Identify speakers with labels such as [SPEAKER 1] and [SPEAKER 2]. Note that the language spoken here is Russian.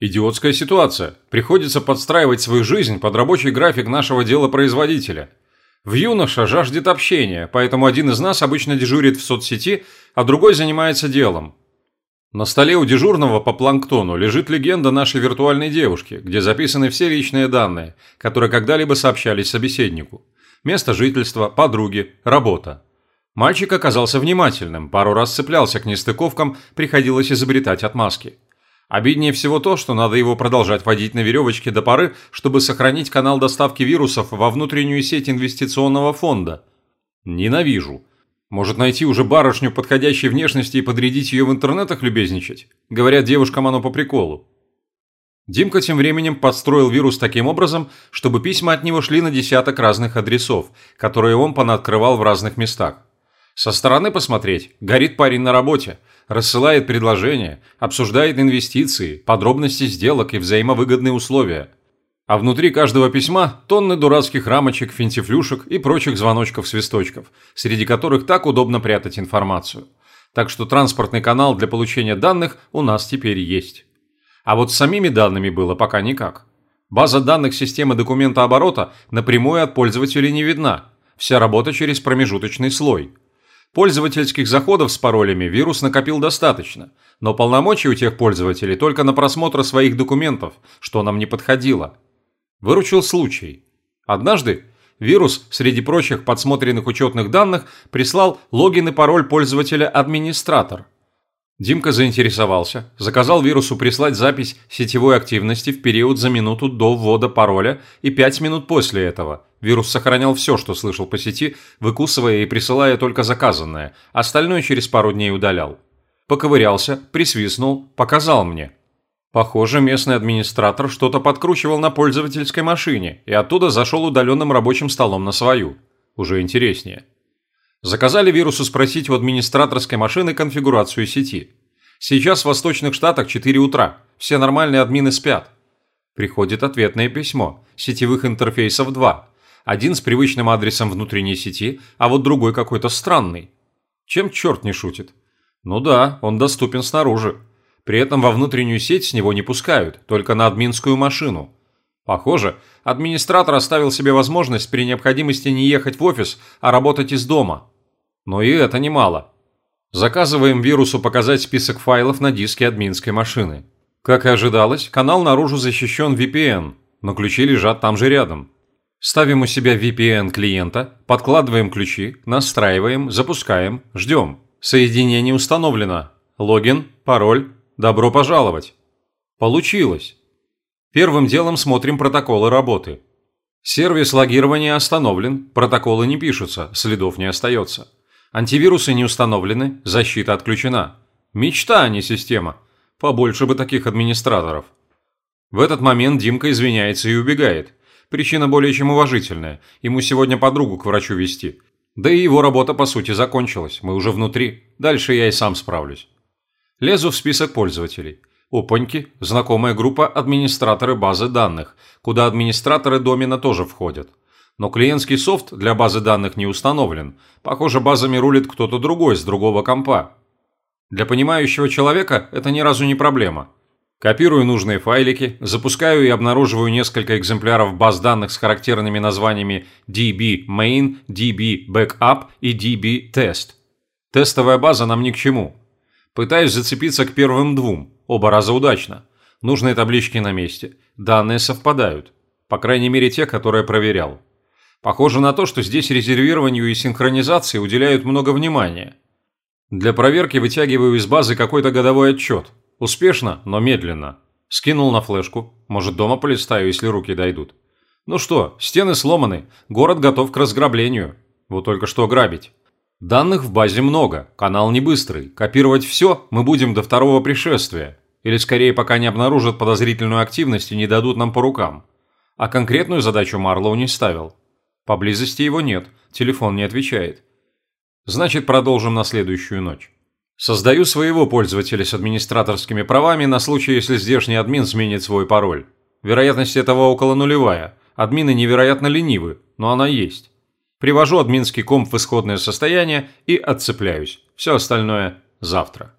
[SPEAKER 1] Идиотская ситуация. Приходится подстраивать свою жизнь под рабочий график нашего делопроизводителя. В юноша жаждет общения, поэтому один из нас обычно дежурит в соцсети, а другой занимается делом. На столе у дежурного по планктону лежит легенда нашей виртуальной девушки, где записаны все личные данные, которые когда-либо сообщались собеседнику. Место жительства, подруги, работа. Мальчик оказался внимательным, пару раз цеплялся к нестыковкам, приходилось изобретать отмазки. Обиднее всего то, что надо его продолжать водить на веревочке до поры, чтобы сохранить канал доставки вирусов во внутреннюю сеть инвестиционного фонда. Ненавижу. Может найти уже барышню подходящей внешности и подрядить ее в интернетах любезничать? Говорят, девушкам оно по приколу. Димка тем временем подстроил вирус таким образом, чтобы письма от него шли на десяток разных адресов, которые он понаоткрывал в разных местах. Со стороны посмотреть, горит парень на работе, рассылает предложения, обсуждает инвестиции, подробности сделок и взаимовыгодные условия. А внутри каждого письма тонны дурацких рамочек, финтифлюшек и прочих звоночков-свисточков, среди которых так удобно прятать информацию. Так что транспортный канал для получения данных у нас теперь есть. А вот с самими данными было пока никак. База данных системы документооборота напрямую от пользователя не видна. Вся работа через промежуточный слой – Пользовательских заходов с паролями вирус накопил достаточно, но полномочий у тех пользователей только на просмотр своих документов, что нам не подходило. Выручил случай. Однажды вирус, среди прочих подсмотренных учетных данных, прислал логин и пароль пользователя администратор. Димка заинтересовался, заказал вирусу прислать запись сетевой активности в период за минуту до ввода пароля и 5 минут после этого – Вирус сохранял все, что слышал по сети, выкусывая и присылая только заказанное, остальное через пару дней удалял. Поковырялся, присвистнул, показал мне. Похоже, местный администратор что-то подкручивал на пользовательской машине и оттуда зашел удаленным рабочим столом на свою. Уже интереснее. Заказали вирусу спросить у администраторской машины конфигурацию сети. Сейчас в Восточных Штатах 4 утра, все нормальные админы спят. Приходит ответное письмо, сетевых интерфейсов 2, один с привычным адресом внутренней сети, а вот другой какой-то странный. Чем черт не шутит? Ну да, он доступен снаружи. При этом во внутреннюю сеть с него не пускают, только на админскую машину. Похоже, администратор оставил себе возможность при необходимости не ехать в офис, а работать из дома. Но и это немало. Заказываем вирусу показать список файлов на диске админской машины. Как и ожидалось, канал наружу защищен VPN, но ключи лежат там же рядом. Ставим у себя VPN клиента, подкладываем ключи, настраиваем, запускаем, ждем. Соединение установлено. Логин, пароль, добро пожаловать. Получилось. Первым делом смотрим протоколы работы. Сервис логирования остановлен, протоколы не пишутся, следов не остается. Антивирусы не установлены, защита отключена. Мечта, а не система. Побольше бы таких администраторов. В этот момент Димка извиняется и убегает. Причина более чем уважительная. Ему сегодня подругу к врачу вести. Да и его работа, по сути, закончилась. Мы уже внутри. Дальше я и сам справлюсь. Лезу в список пользователей. Опаньки, знакомая группа администраторы базы данных, куда администраторы домена тоже входят. Но клиентский софт для базы данных не установлен. Похоже, базами рулит кто-то другой с другого компа. Для понимающего человека это ни разу не проблема. Копирую нужные файлики, запускаю и обнаруживаю несколько экземпляров баз данных с характерными названиями DB Main, DB Backup и DB Test. Тестовая база нам ни к чему. Пытаюсь зацепиться к первым двум, оба раза удачно. Нужные таблички на месте, данные совпадают. По крайней мере те, которые проверял. Похоже на то, что здесь резервированию и синхронизации уделяют много внимания. Для проверки вытягиваю из базы какой-то годовой отчет – Успешно, но медленно. Скинул на флешку. Может, дома полистаю, если руки дойдут. Ну что, стены сломаны, город готов к разграблению. Вот только что грабить. Данных в базе много, канал не быстрый. Копировать все мы будем до второго пришествия. Или скорее, пока не обнаружат подозрительную активность и не дадут нам по рукам. А конкретную задачу Марлоу не ставил. Поблизости его нет, телефон не отвечает. Значит, продолжим на следующую ночь. Создаю своего пользователя с администраторскими правами на случай, если здешний админ сменит свой пароль. Вероятность этого около нулевая. Админы невероятно ленивы, но она есть. Привожу админский комп в исходное состояние и отцепляюсь. Все остальное завтра.